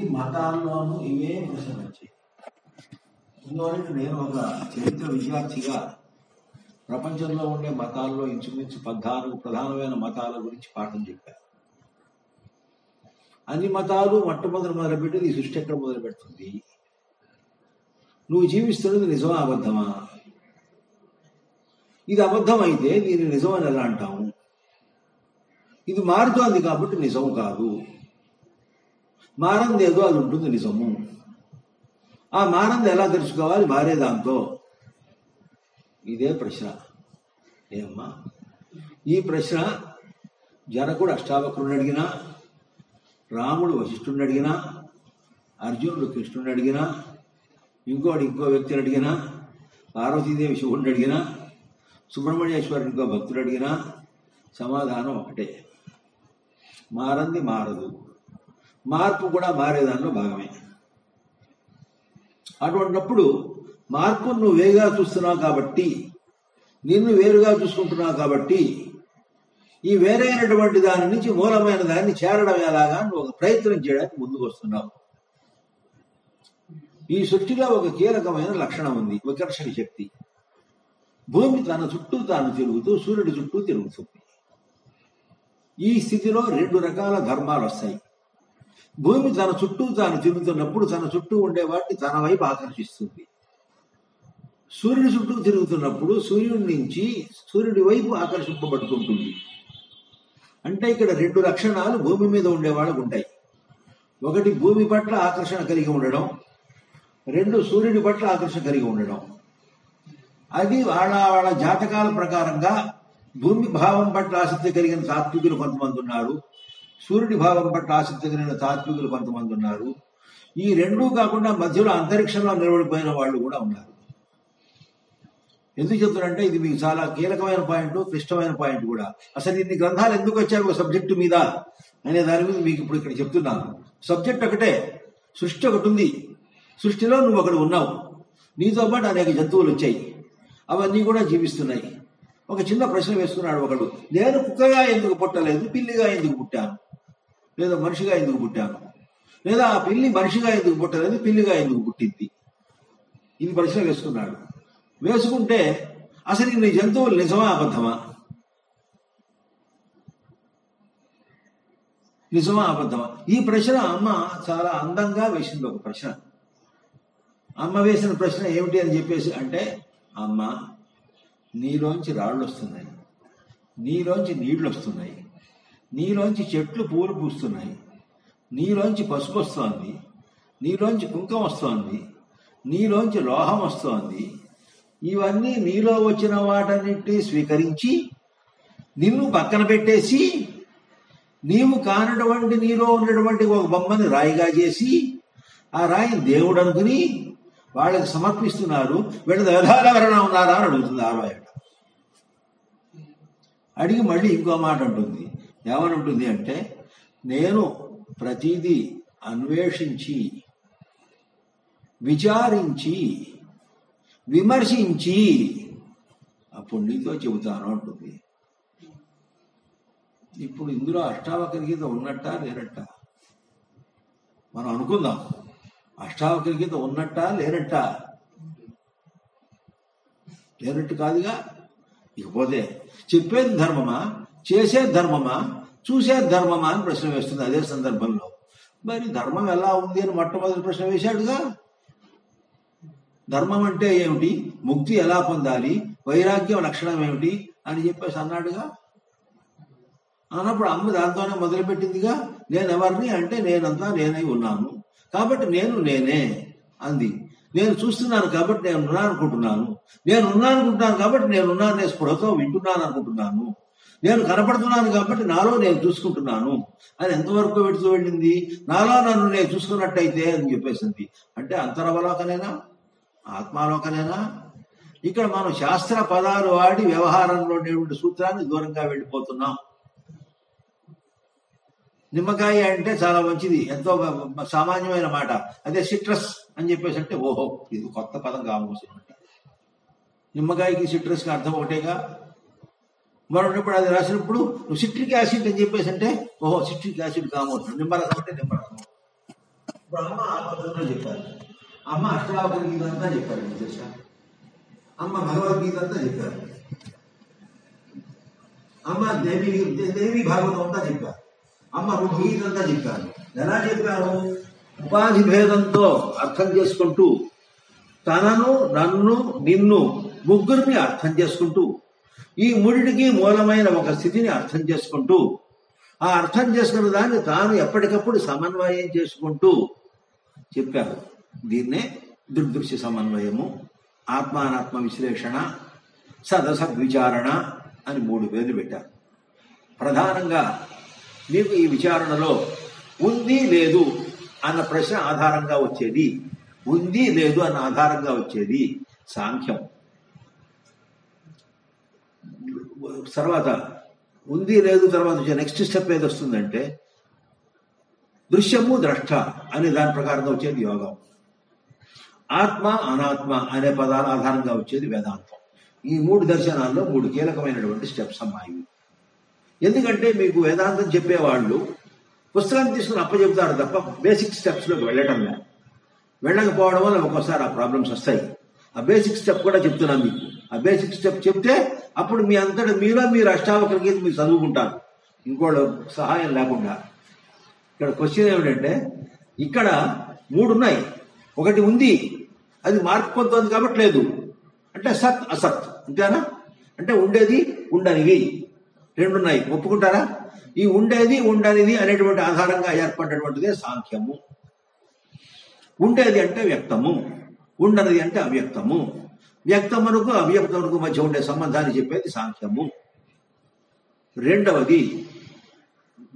అన్ని మతాల్లోనూ ఇవే ప్రశ్న వచ్చాయి ఎందువలంటే నేను ఒక చరిత్ర విద్యార్థిగా ప్రపంచంలో ఉండే మతాల్లో ఇంచుమించు పద్నాలుగు ప్రధానమైన మతాల గురించి పాఠం చెప్పాను. అన్ని మతాలు మొట్టమొదటి మొదలుపెట్టేది ఈ సృష్టి ఎక్కడ మొదలు పెడుతుంది నువ్వు జీవిస్తున్నది నిజమా అబద్ధమా? ఇది అబద్ధం అయితే దీన్ని నిజం అని ఎలా అంటాము ఇది మారుతోంది కాబట్టి నిజం కాదు. మారంది ఏదో అది ఉంటుంది నిజము. ఆ మారంది ఎలా తెలుసుకోవాలి? మారే దాంతో. ఇదే ప్రశ్న. ఏమ్మా? ఈ ప్రశ్న జనకుడు అష్టావక్రుని అడిగినా రాముడు వశిష్ఠుడిని అడిగినా అర్జునుడు కృష్ణుడిని అడిగినా ఇంకోటి ఇంకో వ్యక్తిని అడిగినా పార్వతీదేవి శివుడిని అడిగినా సుబ్రహ్మణ్యేశ్వరుడు ఇంకో భక్తుడు అడిగినా సమాధానం ఒకటే. మారంది మారదు. మార్పు కూడా మారేదానిలో భాగమే. అటువంటిప్పుడు మార్పును నువ్వు వేరుగా చూస్తున్నావు కాబట్టి నిన్ను వేరుగా చూసుకుంటున్నావు కాబట్టి ఈ వేరైనటువంటి దాని నుంచి మూలమైన దాన్ని చేరడం ఎలాగా నువ్వు ఒక ప్రయత్నం చేయడానికి ముందుకు వస్తున్నావు. ఈ సృష్టిలో ఒక కీలకమైన లక్షణం ఉంది వికర్షణ శక్తి. భూమి తన చుట్టూ తాను తిరుగుతూ సూర్యుడి చుట్టూ తిరుగుతుంది. ఈ స్థితిలో రెండు రకాల ధర్మాలు వస్తాయి. భూమి తన చుట్టూ తాను తిరుగుతున్నప్పుడు తన చుట్టూ ఉండే వాటిని తన వైపు ఆకర్షిస్తుంది. సూర్యుడి చుట్టూ తిరుగుతున్నప్పుడు సూర్యుడి నుంచి సూర్యుడి వైపు ఆకర్షింపబడుతుంటుంది. అంటే ఇక్కడ రెండు లక్షణాలు భూమి మీద ఉండే వాళ్ళకు ఉంటాయి. ఒకటి భూమి పట్ల ఆకర్షణ కలిగి ఉండడం రెండు సూర్యుడి పట్ల ఆకర్షణ కలిగి ఉండడం. అది వాళ్ళ వాళ్ళ జాతకాల ప్రకారంగా భూమి భావం పట్ల ఆసక్తి కలిగిన సాత్వికులు కొంతమంది ఉన్నారు. సూర్యుడి భావం పట్ల ఆసక్తి కలిగిన తాత్వికులు కొంతమంది ఉన్నారు. ఈ రెండూ కాకుండా మధ్యలో అంతరిక్షంలో నిలబడిపోయిన వాళ్ళు కూడా ఉన్నారు. ఎందుకు చెప్తున్నారంటే ఇది మీకు చాలా కీలకమైన పాయింట్ క్లిష్టమైన పాయింట్ కూడా. అసలు ఇన్ని గ్రంథాలు ఎందుకు వచ్చాయి ఒక సబ్జెక్టు మీద అనే దాని మీద మీకు ఇప్పుడు ఇక్కడ చెప్తున్నాను. సబ్జెక్ట్ ఒకటే సృష్టి ఒకటి ఉంది. సృష్టిలో నువ్వు అక్కడ ఉన్నావు. నీతో పాటు అనేక జంతువులు వచ్చాయి. అవన్నీ కూడా జీవిస్తున్నాయి. ఒక చిన్న ప్రశ్న వేస్తున్నాడు ఒకడు. నేను కుక్కగా ఎందుకు పుట్టలేదు? పిల్లిగా ఎందుకు పుట్టాను? లేదా మనిషిగా ఎందుకు పుట్టాను? లేదా ఆ పిల్లి మనిషిగా ఎందుకు పుట్టలేదు పిల్లిగా ఎందుకు పుట్టింది? ఇది ప్రశ్న వేసుకున్నాడు. వేసుకుంటే అసలు నీ జంతువులు నిజమా అబద్ధమా? నిజమా అబద్ధమా? ఈ ప్రశ్న అమ్మ చాలా అందంగా వేసింది ఒక ప్రశ్న. అమ్మ వేసిన ప్రశ్న ఏమిటి అని చెప్పేసి అంటే అమ్మ నీలోంచి రాళ్ళు వస్తున్నాయి. నీలోంచి నీళ్ళు వస్తున్నాయి. నీలోంచి చెట్లు పూలు పూస్తున్నాయి. నీలోంచి పసుపు వస్తోంది. నీలోంచి కుంకం వస్తోంది. నీలోంచి లోహం వస్తోంది. ఇవన్నీ నీలో వచ్చిన వాటన్నిటినీ స్వీకరించి నిన్ను పక్కన పెట్టేసి నీవు కానటువంటి నీలో ఉన్నటువంటి ఒక బొమ్మని రాయిగా చేసి ఆ రాయిని దేవుడు అనుకుని వాళ్ళకి సమర్పిస్తున్నారు. వీళ్ళ వ్యధాలు ఎవరైనా ఉన్నారా అని అడుగుతుంది ఆరోయట అడిగి మళ్ళీ ఇంకో మాట అంటుంది. ఏమని ఉంటుంది అంటే నేను ప్రతిదీ అన్వేషించి విచారించి విమర్శించి అప్పుడు నీతో చెబుతాను అంటుంది. ఇప్పుడు ఇందులో అష్టావకర గీత ఉన్నట్టా లేనట్టా? మనం అనుకుందాం అష్టావకర గీత ఉన్నట్టా లేనట్టా? లేనట్టు కాదుగా? ఇకపోతే చెప్పేది ధర్మమా? చేసేది ధర్మమా? చూసేది ధర్మమా అని ప్రశ్న వేస్తుంది అదే సందర్భంలో. మరి ధర్మం ఎలా ఉంది అని మొట్టమొదటి ప్రశ్న వేశాడుగా? ధర్మం అంటే ఏమిటి? ముక్తి ఎలా పొందాలి? వైరాగ్యం లక్షణం ఏమిటి? అని చెప్పేసి అన్నాడుగా. అన్నప్పుడు అమ్మ దాంతోనే మొదలుపెట్టిందిగా నేను ఎవరిని అంటే నేనంతా నేనై ఉన్నాను. కాబట్టి నేను నేనే అంది. నేను చూస్తున్నాను కాబట్టి నేను ఉన్నాను అనుకుంటున్నాను. నేను ఉన్నాను అనుకుంటున్నాను కాబట్టి నేను ఉన్నాను అనే స్పృహతో వింటున్నాను అనుకుంటున్నాను. నేను కనపడుతున్నాను కాబట్టి నాలో నేను చూసుకుంటున్నాను. అని ఎంతవరకు పెడుతూ వెళ్ళింది? నాలో నన్ను నేను చూసుకున్నట్టయితే అని చెప్పేసింది. అంటే అంతరవలోకనేనా? ఆత్మాలోకనేనా? ఇక్కడ మనం శాస్త్ర పదాలు వాడి వ్యవహారంలో ఉండేటువంటి సూత్రాన్ని దూరంగా వెళ్ళిపోతున్నాం. నిమ్మకాయ అంటే చాలా మంచిది. ఎంతో సామాన్యమైన మాట. అదే సిట్రస్ అని చెప్పేసి అంటే ఓహో ఇది కొత్త పదం కావచ్చు నిమ్మకాయకి సిట్రస్కి అర్థం ఒకటేగా? మరొకప్పుడు అది రాసినప్పుడు నువ్వు సిట్రిక్ యాసిడ్ అని చెప్పేసి అంటే ఓహో సిట్రిక్ యాసిడ్ కామవుతుంది నిమ్మరసం అంటే నిమ్మరసం. ఇప్పుడు అమ్మ ఆ పద్ధతిలో చెప్పారు. అమ్మ అష్టావకర గీత అంతా చెప్పారు మీకు తెలుసా? అమ్మ భగవద్గీత అంతా చెప్పారు. అమ్మ దేవి దేవి భాగవతం అంతా చెప్పారు. అమ్మ రుద్గీత అంతా చెప్పారు. ఎలా చెప్పారు? ఉపాధి భేదంతో అర్థం చేసుకుంటూ తనను నన్ను నిన్ను ముగ్గురిని అర్థం చేసుకుంటూ ఈ మూడిటికి మూలమైన ఒక స్థితిని అర్థం చేసుకుంటూ ఆ అర్థం చేసుకున్న దాన్ని తాను ఎప్పటికప్పుడు సమన్వయం చేసుకుంటూ చెప్పారు. దీన్నే దుర్దృశ్య సమన్వయము ఆత్మానాత్మ విశ్లేషణ సదసద్విచారణ అని మూడు పేర్లు పెట్టారు. ప్రధానంగా మీకు ఈ విచారణలో ఉంది లేదు అన్న ప్రశ్న ఆధారంగా వచ్చేది ఉంది లేదు అన్న ఆధారంగా వచ్చేది సాంఖ్యం. తర్వాత ఉంది లేదు తర్వాత వచ్చే నెక్స్ట్ స్టెప్ ఏది వస్తుందంటే దృశ్యము ద్రష్ట అనే దాని ప్రకారంగా వచ్చేది యోగం. ఆత్మ అనాత్మ అనే పదాల ఆధారంగా వచ్చేది వేదాంతం. ఈ మూడు దర్శనాల్లో మూడు కీలకమైనటువంటి స్టెప్స్ అమ్మాయి. ఎందుకంటే మీకు వేదాంతం చెప్పేవాళ్ళు పుస్తకాన్ని తీసుకుని అప్పచెబుతారు తప్ప బేసిక్ స్టెప్స్లోకి వెళ్ళటం లేదు. వెళ్ళకపోవడం వల్ల ఒక్కోసారి ఆ ప్రాబ్లమ్స్ వస్తాయి. ఆ బేసిక్ స్టెప్ కూడా చెప్తున్నాను మీకు. ఆ బేసిక్ స్టెప్ చెప్తే అప్పుడు మీ అంతటా మీలో మీరు అష్టావకర గీత మీరు చదువుకుంటారు. ఇంకోళ్ళ సహాయం లేకుండా. ఇక్కడ క్వశ్చన్ ఏమిటంటే ఇక్కడ మూడు ఉన్నాయి ఒకటి ఉంది. అది మార్పు పొందుతుంది కాబట్టి లేదు. అంటే సత్ అసత్. అంతేనా? అంటే ఉండేది ఉండనివి. రెండు ఉన్నాయి ఒప్పుకుంటారా? ఈ ఉండేది ఉండనిది అనేటువంటి ఆధారంగా ఏర్పడినటువంటిదే సాంఖ్యము. ఉండేది అంటే వ్యక్తము. ఉండనిది అంటే అవ్యక్తము. వ్యక్తమునకు అవ్యక్తమునకు మధ్య ఉండే సంబంధాన్ని చెప్పేది సాంఖ్యము. రెండవది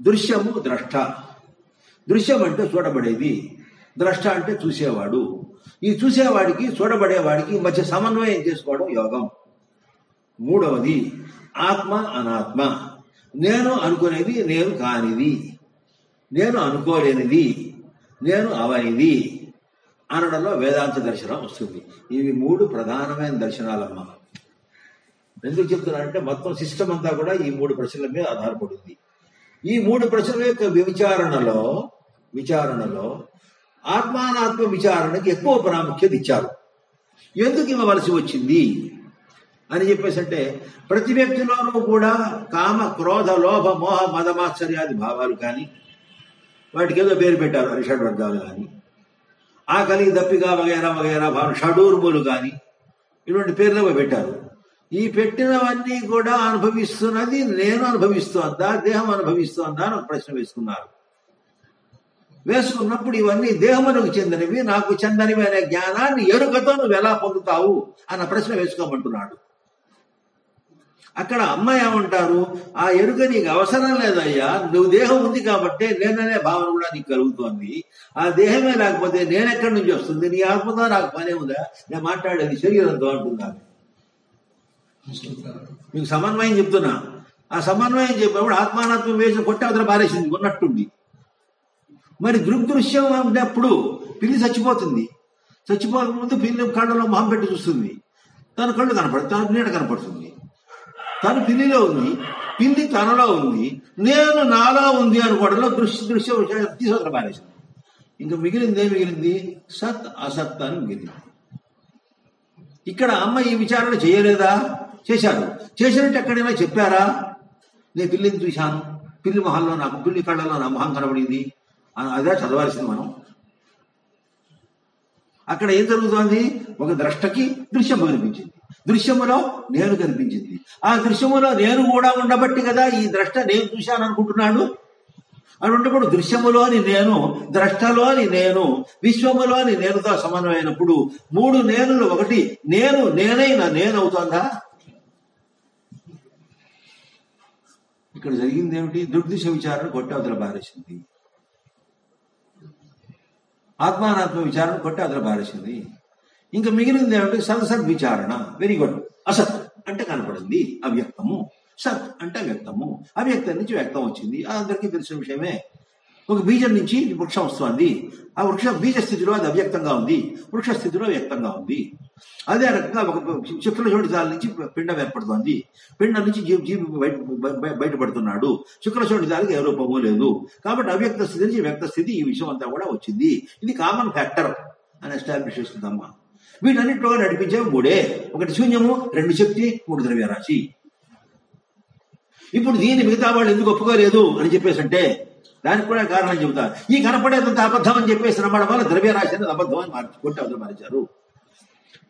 దృశ్యము ద్రష్ట. దృశ్యం అంటే చూడబడేది. ద్రష్ట అంటే చూసేవాడు. ఈ చూసేవాడికి చూడబడేవాడికి మధ్య సమన్వయం చేసుకోవడం యోగం. మూడవది ఆత్మ అనాత్మ. నేను అనుకునేది నేను కానిది. నేను అనుకోలేనిది. నేను అవనిది. అనడంలో వేదాంత దర్శనం వస్తుంది. ఇవి మూడు ప్రధానమైన దర్శనాలమ్మా. ఎందుకు చెప్తున్నానంటే మొత్తం సిస్టమ్ అంతా కూడా ఈ మూడు ప్రశ్నల మీద ఆధారపడింది. ఈ మూడు ప్రశ్నల యొక్క విచారణలో విచారణలో ఆత్మానాత్మ విచారణకి ఎక్కువ ప్రాముఖ్యత ఇచ్చారు. ఎందుకు ఇవ్వవలసి వచ్చింది? అని చెప్పేసి అంటే ప్రతి వ్యక్తిలోనూ కూడా కామ క్రోధ లోభ మోహ మదమాశ్చర్యాది భావాలు కానీ వాటికి ఏదో పేరు పెట్టారు అరిషడ్ వర్గాలు కానీ. ఆకలి దప్పిగా వగైరా వగైరా భావన షడూర్ములు కానీ ఇటువంటి పేర్లు పెట్టారు? ఈ పెట్టినవన్నీ కూడా అనుభవిస్తున్నది నేను అనుభవిస్తోందా దేహం అనుభవిస్తోందా అని ఒక ప్రశ్న వేసుకున్నారు. వేసుకున్నప్పుడు ఇవన్నీ దేహమునకు చెందినవి నాకు చెందనివి అనే జ్ఞానాన్ని ఎరుకతో నువ్వు ఎలా పొందుతావు అన్న ప్రశ్న వేసుకోమంటున్నాడు. అక్కడ అమ్మాయి ఏమంటారు? ఆ ఎరుక నీకు అవసరం లేదయ్యా నువ్వు దేహం ఉంది కాబట్టి నేననే భావన కూడా నీకు కలుగుతోంది. ఆ దేహమే లేకపోతే నేనెక్కడి నుంచి వస్తుంది? నీ ఆత్మతో నాకు పనే ఉందా? నేను మాట్లాడేది శరీరంతో అంటున్నాను మీకు సమన్వయం చెప్తున్నా. ఆ సమన్వయం చెప్పినప్పుడు ఆత్మానాత్మ వేసి కొట్టి అవతల పారేసింది ఉన్నట్టుండి మరి దృగ్దృశ్యం ఉన్నప్పుడు పిల్లి చచ్చిపోతుంది. చచ్చిపోక ముందు పిల్లి కళ్ళలో మొహం పెట్టి చూస్తుంది. తన కళ్ళు కనపడుతుంది తన నీడ కనపడుతుంది. తను పిల్లిలో ఉంది పిల్లి తనలో ఉంది నేను నాలో ఉంది అనుకోవడంలో దృశ్య దృశ్య విషయాలు తీసుకుని పారేసింది ఇంకా మిగిలింది ఏం మిగిలింది? సత్ అసత్ అని మిగిలింది. ఇక్కడ అమ్మ ఈ విచారణ చేయలేదా? చేశారు. చేసినట్టు ఎక్కడైనా చెప్పారా? నేను పిల్లిని చూశాను. పిల్లి మొహంలో నాకు పిల్లి కళ్ళలో నా మొహం కనబడింది. అని అదే చదవాల్సింది మనం. అక్కడ ఏం జరుగుతోంది? ఒక ద్రష్టకి దృశ్యం కనిపించింది. దృశ్యములో నేను కనిపించింది. ఆ దృశ్యములో నేను కూడా ఉండబట్టి కదా ఈ ద్రష్ట నేను చూశాను అనుకుంటున్నాడు అని ఉన్నప్పుడు దృశ్యములోని నేను ద్రష్టలోని నేను విశ్వములోని నేనుతో సమన్వయమైనప్పుడు మూడు నేనులు ఒకటి నేను నేనైన నేనవుతోందా ఇక్కడ జరిగింది ఏమిటి దుర్దిశ విచారణ కొట్టవతల బారేసింది. ఆత్మానాత్మ విచారణ కొట్టవతల బారేసింది. ఇంకా మిగిలింది ఏమంటే సదసద్ విచారణ. వెరీ గుడ్ అసత్ అంటే కనపడింది. అవ్యక్తము. సత్ అంటే వ్యక్తము అవ్యక్తం నుంచి వ్యక్తం వచ్చింది. ఆ అందరికీ తెలిసిన విషయమే. ఒక బీజం నుంచి వృక్షం వస్తుంది. ఆ వృక్షం బీజ స్థితిలో అది అవ్యక్తంగా ఉంది. వృక్ష స్థితిలో వ్యక్తంగా ఉంది. అదే రకంగా ఒక శుక్రశోడి దాని నుంచి పిండం ఏర్పడుతోంది. పిండం నుంచి జీవి జీవి బయట బయటపడుతున్నాడు. శుక్రశోడి దానికి ఏ రూపము లేదు. కాబట్టి అవ్యక్త స్థితి నుంచి వ్యక్త స్థితి ఈ విషయం అంతా కూడా వచ్చింది. ఇది కామన్ ఫ్యాక్టర్ అని ఎస్టాబ్లిష్ చేస్తుందమ్మా వీటన్నిటిలో నడిపించే మూడే. ఒకటి శూన్యము రెండు శక్తి మూడు ద్రవ్యరాశి. ఇప్పుడు దీన్ని మిగతా వాళ్ళు ఎందుకు ఒప్పుకోలేదు అని చెప్పేసి అంటే దానికి కూడా కారణం చెబుతారు ఈ కనపడేదంత అబద్ధం అని చెప్పేసి నమ్మడం వల్ల ద్రవ్యరాశి అనేది అబద్ధం అని మార్చుకుంటే అవతల మరిచారు.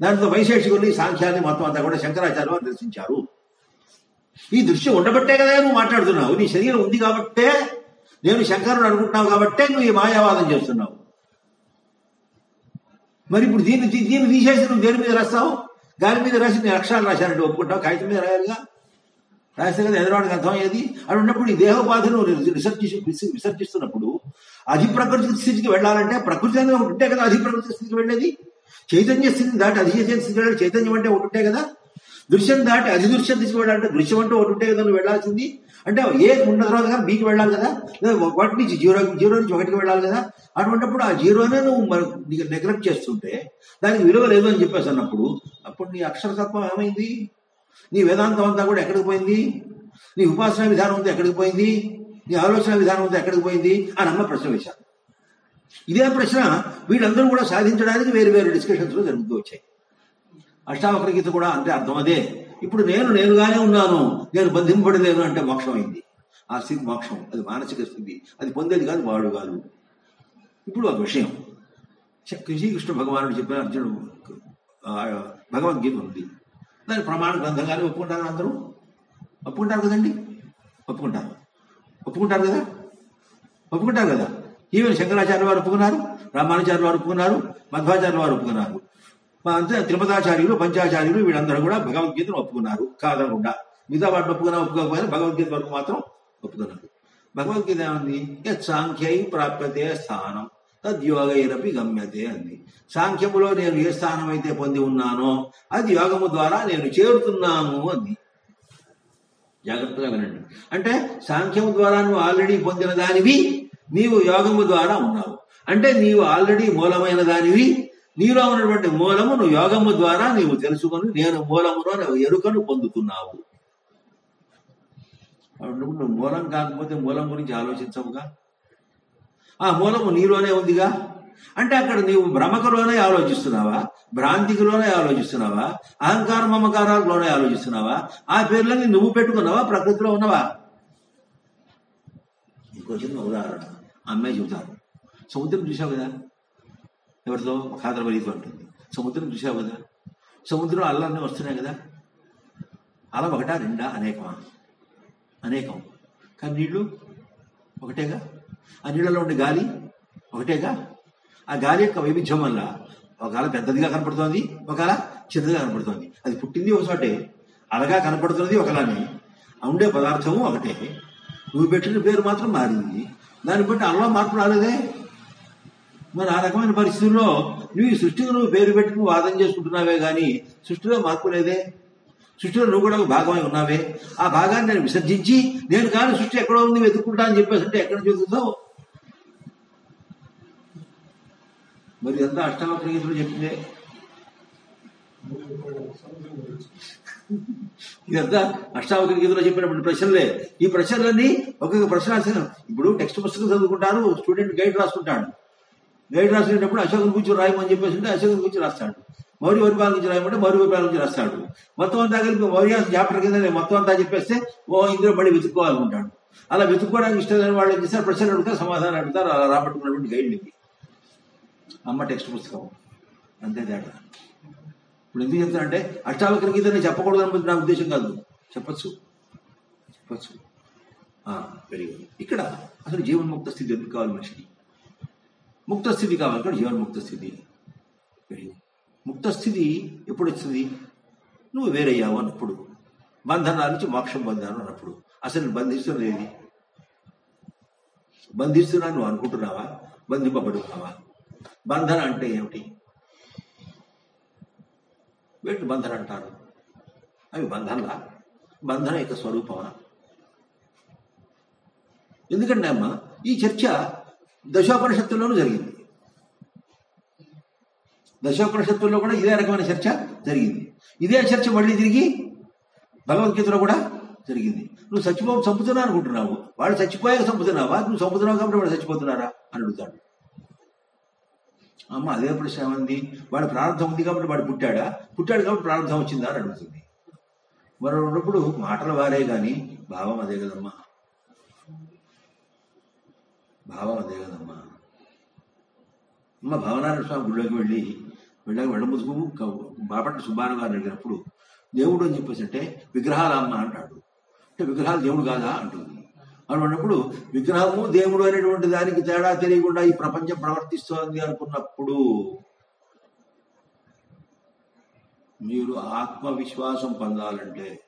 దాంతో వైశేషికుల్ని సాంఖ్యాన్ని మొత్తం అంతా కూడా శంకరాచార్య దర్శించారు. ఈ దృశ్యం ఉండబట్టే కదా నువ్వు మాట్లాడుతున్నావు. నీ శరీరం ఉంది కాబట్టే నేను శంకరుడు అనుకుంటున్నావు కాబట్టే నువ్వు ఈ మాయావాదం చేస్తున్నావు. మరి ఇప్పుడు దీన్ని దీన్ని తీసేసి నువ్వు దేని మీద రాస్తావు? గాలి మీద రాసి నేను అక్షరాలు రాశానంటే ఒప్పుకుంటావు. కాగితం మీద రాయాలిగా? రాస్తే కదా ఎదురవాడికి అర్థమయ్యేది అని ఉన్నప్పుడు ఈ దేహోపాధిని నువ్వు రిసర్చ్ విసర్జిస్తున్నప్పుడు అధిప్రకృతి స్థితికి వెళ్ళాలంటే ప్రకృతి అనేది ఒకటి ఉంటే కదా అధిప్రకృతి స్థితికి వెళ్ళేది? చైతన్య స్థితిని దాటి అధిచైతన్య స్థితికి వెళ్ళాలి చైతన్యం అంటే ఒకటి ఉంటే కదా? దృశ్యం దాటి అధి దృశ్యం వెళ్ళాలంటే దృశ్యం అంటే ఒకటి ఉంటే కదా నువ్వు వెళ్ళాల్సింది? అంటే ఏ ఉన్న తర్వాత కానీ బీకి వెళ్ళాలి కదా? లేదా ఒకటి నుంచి జీరో జీరో నుంచి ఒకటికి వెళ్ళాలి కదా? అటువంటిప్పుడు ఆ జీరోనే నువ్వు నీకు నెగ్లెక్ట్ చేస్తుంటే దానికి విలువ లేదు అని చెప్పేసి అన్నప్పుడు అప్పుడు నీ అక్షరతత్వం ఏమైంది? నీ వేదాంతం అంతా కూడా ఎక్కడికి పోయింది? నీ ఉపాసన విధానం అంతా ఎక్కడికి పోయింది? నీ ఆలోచన విధానం అంతా ఎక్కడికి పోయింది? అని అమ్మ ప్రశ్న వేశారు. ఇదే ప్రశ్న వీళ్ళందరూ కూడా సాధించడానికి వేరు వేరు డిస్కషన్స్లో జరుగుతూ వచ్చాయి. అష్టావక్ర గీత కూడా అంతే అర్థం అదే. ఇప్పుడు నేను నేనుగానే ఉన్నాను. నేను బంధింపడలేను అంటే మోక్షం అయింది. ఆ స్థితి మోక్షం. అది మానసిక స్థితి. అది పొందేది కాదు వాడు కాదు. ఇప్పుడు ఒక విషయం. శ్రీ- శ్రీకృష్ణ భగవానుడు చెప్పిన అర్జునుడు భగవద్గీత ఉంది. దాని ప్రమాణ గ్రంథంగానే ఒప్పుకుంటారు అందరూ? ఒప్పుకుంటారు కదండి? ఒప్పుకుంటారు. ఒప్పుకుంటారు కదా? ఒప్పుకుంటారు కదా? ఈవెన్ శంకరాచార్య వారు ఒప్పుకున్నారు రామానుచార్య వారు ఒప్పుకున్నారు మధ్వాచార్య వారు ఒప్పుకున్నారు. అంతే తిరుపతాచార్యులు పంచాచార్యులు వీళ్ళందరూ కూడా భగవద్గీతను ఒప్పుకున్నారు. కాదనకుండా. మిగతా వాటిని ఒప్పుకున్నా ఒప్పుకోకపోయినా భగవద్గీత వరకు మాత్రం ఒప్పుకున్నారు. భగవద్గీత ఏమంది? సాంఖ్యై ప్రాప్యతే స్థానం తద్యోగైరపి గమ్యతే అంది. సాంఖ్యములో నేను ఏ స్థానం అయితే పొంది ఉన్నానో అది యోగము ద్వారా నేను చేరుతున్నాను అంది. జాగ్రత్తగా వినండి. అంటే సాంఖ్యము ద్వారా నువ్వు ఆల్రెడీ పొందిన దానివి నీవు యోగము ద్వారా ఉన్నావు. అంటే నీవు ఆల్రెడీ మూలమైన దానివి నీలో ఉన్నటువంటి మూలము యోగము ద్వారా నీవు తెలుసుకొని నేను మూలమును ఎరుకను పొందుతున్నావు. నువ్వు మూలం కాకపోతే మూలం గురించి ఆలోచించవుగా? ఆ మూలము నీలోనే ఉందిగా? అంటే అక్కడ నీవు భ్రమకులోనే ఆలోచిస్తున్నావా? భ్రాంతికిలోనే ఆలోచిస్తున్నావా? అహంకార మమకారాలలోనే ఆలోచిస్తున్నావా? ఆ పేర్లని నువ్వు పెట్టుకున్నావా? ప్రకృతిలో ఉన్నవా? ఇంకో చిన్న ఉదాహరణ. అమ్మాయి చెబుతాను సముద్రం చూసావు కదా? ఎవరితో ఖాదరవరితో ఉంటుంది సముద్రం చూసావు కదా? సముద్రం అల్లన్నీ వస్తున్నాయి కదా? అలా ఒకటా రెండా? అనేకమా? అనేకం. కానీ నీళ్ళు ఒకటేగా? ఆ నీళ్ళలో ఉండే గాలి ఒకటేగా? ఆ గాలి యొక్క వైవిధ్యం వల్ల ఒకవేళ పెద్దదిగా కనపడుతోంది ఒకవేళ చిన్నదిగా కనపడుతోంది. అది పుట్టింది ఒకసోటే అలగా కనపడుతున్నది ఒకలానే ఉండే పదార్థము ఒకటే. నువ్వు పెట్టిన పేరు మాత్రం మారింది. దాన్ని బట్టి అల్లం మార్పు రాలేదే? మరి ఆ రకమైన పరిస్థితుల్లో నువ్వు ఈ సృష్టికి నువ్వు పేరు పెట్టుకుని వాదన చేసుకుంటున్నావే కానీ సృష్టిలో మార్పు లేదే. సృష్టిలో నువ్వు కూడా ఒక భాగమై ఉన్నావే. ఆ భాగాన్ని నేను విసర్జించి నేను కానీ సృష్టి ఎక్కడో ఉంది వెతుక్కుంటా అని చెప్పేసి అంటే ఎక్కడ వెతుకుతావు మరి ఇదంతా అష్టావక్ర గీతలు చెప్పిందే. ఇదంతా అష్టావక్ర గీతలో చెప్పినప్పుడు ప్రశ్నలే. ఈ ప్రశ్నలన్నీ ఒక్కొక్క ప్రశ్న ఇప్పుడు టెక్స్ట్ పుస్తకం చదువుకుంటారు స్టూడెంట్ గైడ్ రాసుకుంటాడు. గైడ్ రాసేటప్పుడు అశోకం గురించి రాయమని చెప్పేసి ఉంటే అశోకం గురించి రాస్తాడు. మౌర్య పరిపాలన గురించి రాయమంటే మౌర్య పరిపాలన గురించి రాస్తాడు. మొత్తం అంతా కలిపి మౌర్య చాప్టర్ కింద మొత్తం అంతా చెప్పేస్తే ఓ ఇందులో మళ్ళీ వెతుక్కోవాలనుకుంటాడు. అలా వెతుక్కోవడానికి ఇష్టం లేని వాళ్ళు ఏం చేస్తారు? ప్రశ్నలు అడుగుతారు సమాధానం అడుగుతారు అలా రాబట్టుకున్నటువంటి గైడ్ ఇది అమ్మ టెక్స్ట్ పుస్తకం. అంతే తేడా. ఇప్పుడు ఎందుకు చెప్తానంటే అష్టావక్ర గీతని చెప్పకూడదు అనుకుంది నా ఉద్దేశం కాదు. చెప్పచ్చు. చెప్పచ్చు. వెరీ గుడ్ ఇక్కడ అసలు జీవన్ముక్త స్థితి ఎందుకు కావాలి మనిషికి? ముక్త స్థితి కావాలి ఇక్కడ జీవన్ముక్త స్థితి ముక్త స్థితి ఎప్పుడు వస్తుంది నువ్వు వేరయ్యావు అన్నప్పుడు. బంధనాల నుంచి మోక్షం పొందాను అన్నప్పుడు. అసలు బంధిస్తున్నది ఏది? బంధిస్తున్నా నువ్వు అనుకుంటున్నావా? బంధింపబడుతున్నావా బంధన అంటే ఏమిటి? వీటిని బంధన అంటారు. అవి బంధనలా? బంధన యొక్క స్వరూపమా? ఎందుకంటే అమ్మ ఈ చర్చ దశోపనిషత్తుల్లోనూ జరిగింది. దశోపనిషత్తుల్లో కూడా ఇదే రకమైన చర్చ జరిగింది. ఇదే చర్చ మళ్ళీ తిరిగి భగవద్గీతలో కూడా జరిగింది. నువ్వు చచ్చిపో చంపుతున్నా అనుకుంటున్నావు. వాడు చచ్చిపోయాక చంపుతున్నావా? నువ్వు చంపుతున్నావు కాబట్టి వాడు చచ్చిపోతున్నారా? అని అడుగుతాడు. అమ్మ అదే ప్రశ్న ఉంది. వాడు ప్రారంభం ఉంది కాబట్టి వాడు పుట్టాడా? పుట్టాడు కాబట్టి ప్రారంభం వచ్చిందా? అని అడుగుతుంది. మరి ఉన్నప్పుడు మాటల వారే కానీ భావం అదే కదమ్మా. భావం అదే కదమ్మా. అమ్మ భావనారాయణ స్వామి గుళ్ళోకి వెళ్ళి వెళ్ళాక వెళ్ళ ముసుగు బాపట్ల సుబ్బారావు గారు అడిగినప్పుడు దేవుడు అని చెప్పేసి అంటే విగ్రహాల అమ్మ అంటాడు. అంటే విగ్రహాలు దేవుడు కాదా అంటుంది. అనుకున్నప్పుడు విగ్రహము దేవుడు అనేటువంటి దానికి తేడా తెలియకుండా ఈ ప్రపంచం ప్రవర్తిస్తోంది అనుకున్నప్పుడు మీరు ఆత్మవిశ్వాసం పొందాలంటే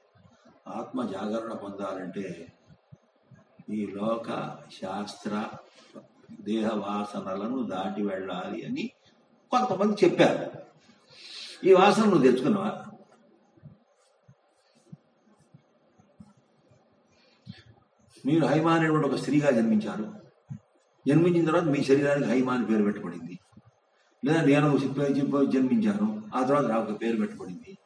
ఆత్మ జాగరణ పొందాలంటే ఈ లోక శాస్త్ర దేహ వాసనలను దాటి వెళ్ళాలి అని కొంతమంది చెప్పారు. ఈ వాసన నువ్వు తెచ్చుకున్నావా? మీరు హైమా అనేటువంటి ఒక స్త్రీగా జన్మించారు. జన్మించిన తర్వాత మీ శరీరానికి హైమా అని పేరు పెట్టబడింది. లేదా నేను ఒక జన్మించాను. ఆ తర్వాత నాకు ఒక పేరు పెట్టబడింది.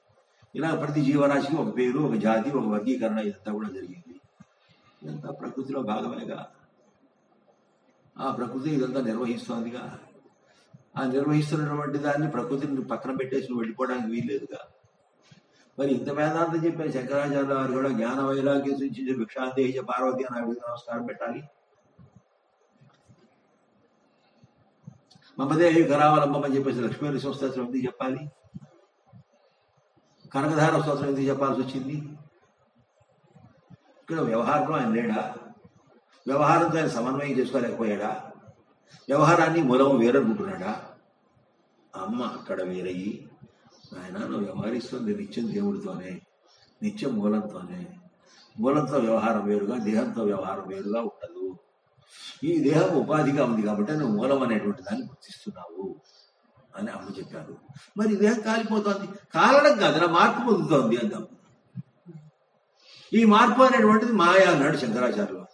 ఇలా ప్రతి జీవరాశికి ఒక పేరు ఒక జాతి ఒక వర్గీకరణ ఇదంతా కూడా జరిగింది. ఇదంతా ప్రకృతిలో భాగమేగా ఆ ప్రకృతి ఇదంతా నిర్వహిస్తోందిగా. ఆ నిర్వహిస్తున్నటువంటి దాన్ని ప్రకృతిని పక్కన పెట్టేసి వెళ్ళిపోవడానికి వీల్లేదుగా. మరి ఇంత వేదాంతం చెప్పిన శంకరాచార్య వారు కూడా జ్ఞాన వైరాగ్యం సూచించే భిక్షాందేశ పార్వతి అని ఆవిడ నమస్కారం పెట్టాలి. మమదేవి కరావలంబమని చెప్పేసి లక్ష్మీ సంస్థ చెప్పాలి? కనకధార స్తోత్రం ఎందుకు చెప్పాల్సి వచ్చింది? ఇక్కడ వ్యవహారంలో ఆయన లేడా? వ్యవహారంతో ఆయన సమన్వయం చేసుకోలేకపోయాడా? వ్యవహారాన్ని మూలం వేరనుకుంటున్నాడా? అమ్మ అక్కడ వేరయ్యి ఆయన నువ్వు వ్యవహరిస్తుంది నిత్యం దేవుడితోనే నిత్యం మూలంతోనే. మూలంతో వ్యవహారం వేరుగా దేహంతో వ్యవహారం వేరుగా ఉండదు. ఈ దేహం ఉపాధిగా ఉంది కాబట్టి నువ్వు మూలం అనేటువంటి దాన్ని గుర్తిస్తున్నావు అని అమ్మ చెప్పారు మరి దేహం కాలిపోతోంది. కాలడం కాదు నా మార్పు పొందుతోంది అందాం ఈ మార్పు అనేటువంటిది మాయా అన్నాడు శంకరాచార్యులు.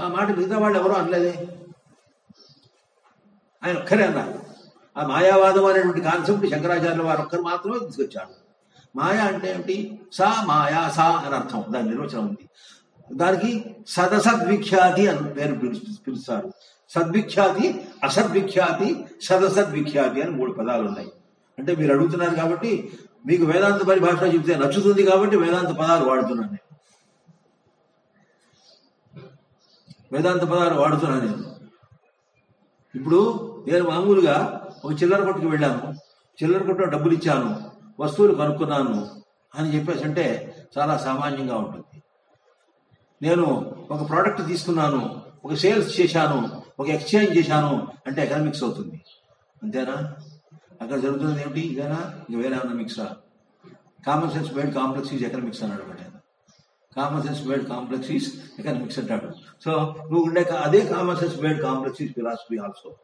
ఆ మాట మిగతా వాళ్ళు ఎవరో అనలేదే. ఆయన ఒక్కరే అన్నారు. ఆ మాయావాదం అనేటువంటి కాన్సెప్ట్ శంకరాచార్యుల వారు ఒక్కరు మాత్రమే తీసుకొచ్చాడు మాయ అంటే ఏమిటి? సా మాయా సా అని అర్థం. దాని నిర్వచనం ఉంది. దానికి సదసద్విఖ్యాతి అని పేరు పిలుస్తారు. సద్విఖ్యాతి అసద్విఖ్యాతి సదసద్విఖ్యాతి అని మూడు పదాలు ఉన్నాయి. అంటే మీరు అడుగుతున్నారు కాబట్టి మీకు వేదాంత పరిభాష చెప్తే నచ్చుతుంది కాబట్టి వేదాంత పదాలు వాడుతున్నాను నేను. వేదాంత పదాలు వాడుతున్నాను నేను. ఇప్పుడు నేను మామూలుగా ఒక చిల్లర కొట్టుకు వెళ్ళాను. చిల్లర కొట్టులో డబ్బులు ఇచ్చాను. వస్తువులు కనుక్కున్నాను అని చెప్పేసి అంటే చాలా సామాన్యంగా ఉంటుంది. నేను ఒక ప్రోడక్ట్ తీసుకున్నాను ఒక సేల్స్ చేశాను ఒక ఎక్స్చేంజ్ చేశాను అంటే ఎకనామిక్స్ అవుతుంది. అంతేనా? అక్కడ జరుగుతున్నది ఏమిటి? ఇదేనా? ఇంక వేరే ఏమన్నా మిక్సా common sense made complex is economics అన్నాడు అనమాట common sense made complex is economics అంటాడు. సో నువ్వు ఉండే అదే common sense made complex is philosophy also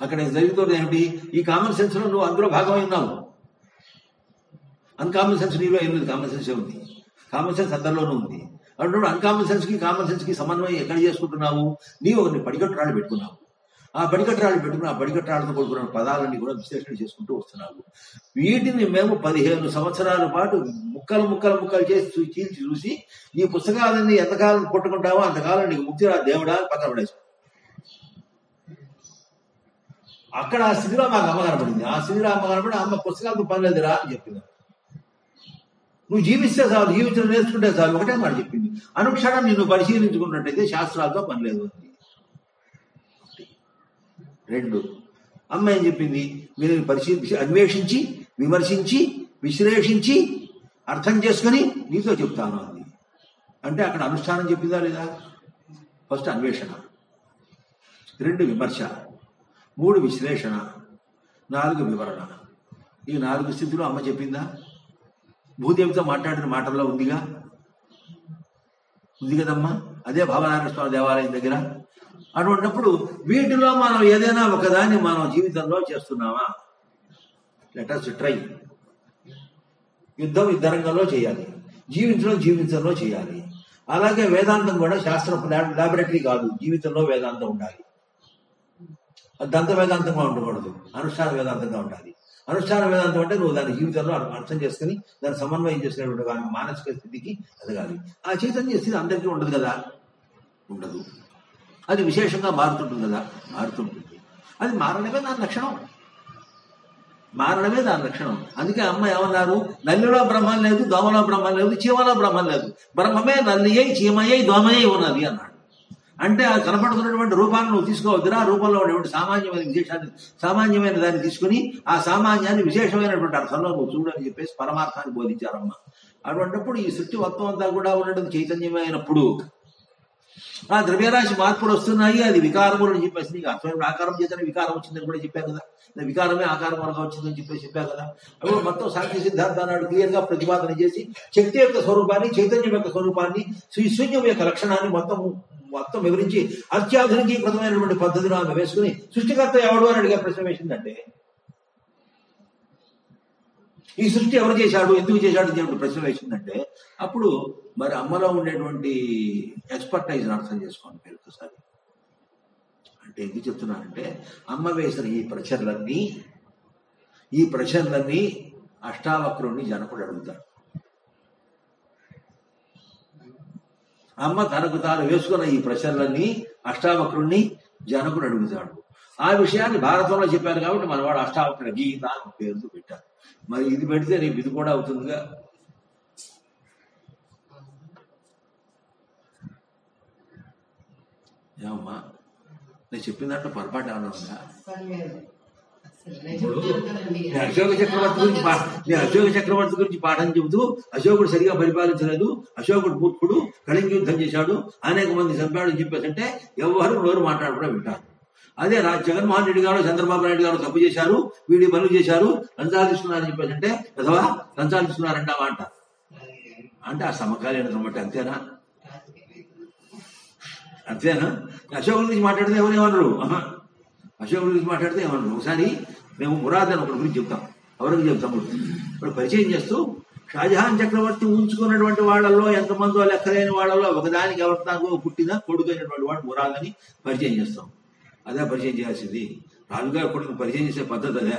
అక్కడ జరుగుతుంది ఏమిటి? ఈ కామన్ సెన్స్లో నువ్వు అందులో భాగమై ఉన్నావు. అన్కామన్ సెన్స్ నీలో ఏం లేదు. కామన్ సెన్స్ ఉంది. కామన్ సెన్స్ అందరిలోనూ ఉంది. అంటే అన్కామన్ సెన్స్కి కామన్ సెన్స్కి సమన్వయం ఎక్కడ చేసుకుంటున్నావు? నీవు ఒకరిని పడికట్టురాళ్ళు పెట్టుకున్నావు. ఆ పడికట్టురాళ్ళు పెట్టుకుని ఆ పడికట్టురాళ్ళతో కూడుకున్న పదాలన్నీ కూడా విశ్లేషణ చేసుకుంటూ వస్తున్నారు. వీటిని మేము పదిహేను సంవత్సరాల పాటు ముక్కలు ముక్కలు ముక్కలు చేసి చీల్చి చూసి ఈ పుస్తకాలన్నీ ఎంతకాలం కొట్టుకుంటావో అంతకాలం నీకు ముక్తి రా దేవుడా పక్కన అక్కడ ఆ స్థితిలో మాకు అమ్మ కనపడింది ఆ స్థితిలో అమ్మ కనపడి అమ్మ పుస్తకాలతో పని లేదురా అని చెప్పింది. నువ్వు జీవిస్తే చాలు జీవించడం నేర్చుకుంటే చాలు ఒకటే మాట చెప్పింది. అనుక్షణం నిన్ను పరిశీలించుకున్నట్టయితే శాస్త్రాలతో పని లేదు రెండు. అమ్మ ఏం చెప్పింది? మీరు పరిశీలి అన్వేషించి విమర్శించి విశ్లేషించి అర్థం చేసుకుని నీతో చెప్తాను అంది. అంటే అక్కడ అనుష్ఠానం చెప్పిందా లేదా? ఫస్ట్ అన్వేషణ. రెండు విమర్శ. మూడు విశ్లేషణ. నాలుగు వివరణ. ఈ నాలుగు స్థితిలో అమ్మ చెప్పిందా? భూదేవితో మాట్లాడిన మాటల్లో ఉందిగా? ఉంది కదమ్మా. అదే భావనారాయణ స్వామి దేవాలయం దగ్గర అటువంటిప్పుడు వీటిలో మనం ఏదైనా ఒకదాన్ని మనం జీవితంలో చేస్తున్నామా? లెటర్స్ ట్రై యుద్ధం యుద్ధరంగంలో చేయాలి. జీవించడం జీవితంలో చేయాలి. అలాగే వేదాంతం కూడా శాస్త్ర ల్యాబొరేటరీ కాదు. జీవితంలో వేదాంతం ఉండాలి. అది దంత వేదాంతంగా ఉండకూడదు. అనుష్ఠాన వేదాంతంగా ఉండాలి. అనుష్ఠాన వేదాంతం అంటే నువ్వు దాని జీవితంలో అర్థం చేసుకుని దాన్ని సమన్వయం చేసుకునేటువంటి మానసిక స్థితికి ఎదగాలి. ఆ చైతన్య స్థితి అందరికీ ఉండదు కదా? ఉండదు. అది విశేషంగా మారుతుంటుంది కదా మారుతుంటుంది. అది మారడమే దాని లక్షణం. మారడమే దాని లక్షణం. అందుకే అమ్మ ఏమన్నారు? నల్లిలో బ్రహ్మం లేదు దోమలో బ్రహ్మం లేదు చీమలో బ్రహ్మం లేదు. బ్రహ్మమే నల్లి అయి చీమయ్యి దోమయ్యి ఉన్నది అన్నాడు. అంటే ఆ కనపడుతున్నటువంటి రూపాన్ని నువ్వు తీసుకోవద్దురా రూపంలో ఉన్నటువంటి సామాన్యమైన విశేషాన్ని సామాన్యమైన దాన్ని తీసుకుని ఆ సామాన్యాన్ని విశేషమైనటువంటి అర్థంలో నువ్వు చూడని చెప్పేసి పరమార్థాన్ని బోధించారమ్మ. అటువంటిప్పుడు ఈ సృష్టి మొత్తం అంతా కూడా ఉండడం చైతన్యమైనప్పుడు ఆ ద్రవ్యరాశి మార్పులు వస్తున్నాయి అది వికారములు అని చెప్పేసి నీకు అర్థమైన ఆకారం చేతనే వికారం వచ్చిందని కూడా చెప్పాను కదా. వికారమే ఆకారం వరకు వచ్చిందని చెప్పేసి చెప్పాను కదా. అప్పుడు మొత్తం సాంఖ్య సిద్ధాంతాన్ని క్లియర్గా ప్రతిపాదన చేసి శక్తి యొక్క స్వరూపాన్ని చైతన్యం యొక్క స్వరూపాన్ని శూన్యం యొక్క లక్షణాన్ని మొత్తం మొత్తం వివరించి అత్యాధునికీకృతమైనటువంటి పద్ధతిలో ఆమె వేసుకుని సృష్టికర్త ఎవడు అని అడిగే ప్రశ్న వేసిందంటే ఈ సృష్టి ఎవరు చేశాడు? ఎందుకు చేశాడు? అని ప్రశ్న వేసిందంటే అప్పుడు మరి అమ్మలో ఉండేటువంటి ఎక్స్పర్టైజ్ అర్థం చేసుకోండి మీరు ఒకసారి. అంటే ఎందుకు చెప్తున్నానంటే అమ్మ వేసిన ఈ ప్రచర్లన్నీ ఈ ప్రచర్లన్నీ అష్టావక్రుణ్ణి జనకుడు అడుగుతాడు. అమ్మ తనకు తాను వేసుకున్న ఈ ప్రశ్నలన్నీ అష్టావక్రుణ్ణి జనకుడు అడుగుతాడు. ఆ విషయాన్ని భారతంలో చెప్పారు కాబట్టి మనవాడు అష్టావక్ర గీత అని పేరుతో పెట్టారు. మరి ఇది పెడితే రేపు ఇది కూడా అవుతుందిగా. ఏమమ్మా? నేను చెప్పిన దాంట్లో పొరపాటు ఏమైనా ఉందా? నేను అశోక చక్రవర్తి గురించి నేను అశోక చక్రవర్తి గురించి పాఠం చెబుతూ అశోకుడు సరిగా పరిపాలించలేదు అశోకుడు మూర్ఖుడు కళింగ యుద్ధం చేశాడు అనేక మంది చంపాడు అని చెప్పేసి అంటే ఎవరు నోరు మాట్లాడకుండా వింటారు. అదే రా జగన్మోహన్ రెడ్డి గారు చంద్రబాబు నాయుడు గారు తప్పు చేశారు వీడి పనులు చేశారు లంచాలు తీసుకున్నారని చెప్పేసి అంటే అథవా లంచాలు తీసుకున్నారంట అంట అంటే ఆ సమకాలీన అంతేనా? అంతేనా? అశోక్ గురించి మాట్లాడితే ఎవరు ఏమన్నారు అశోక్ గురించి మాట్లాడితే ఏమన్నారు ఒకసారి మేము మురాద్ అని ఒకరి గురించి చెప్తాం. ఎవరికి చెప్తాం? ఇప్పుడు పరిచయం చేస్తూ షాజహాన్ చక్రవర్తి ఉంచుకున్నటువంటి వాళ్ళల్లో ఎంతమందో లెక్కలేని వాళ్ళలో ఒకదానికి ఎవరితాగో పుట్టిన కొడుకైనటువంటి వాడు మురాద్ అని పరిచయం చేస్తాం. అదే పరిచయం చేయాల్సింది. రాజుగారి కొడుకు పరిచయం చేసే పద్ధతి అదే.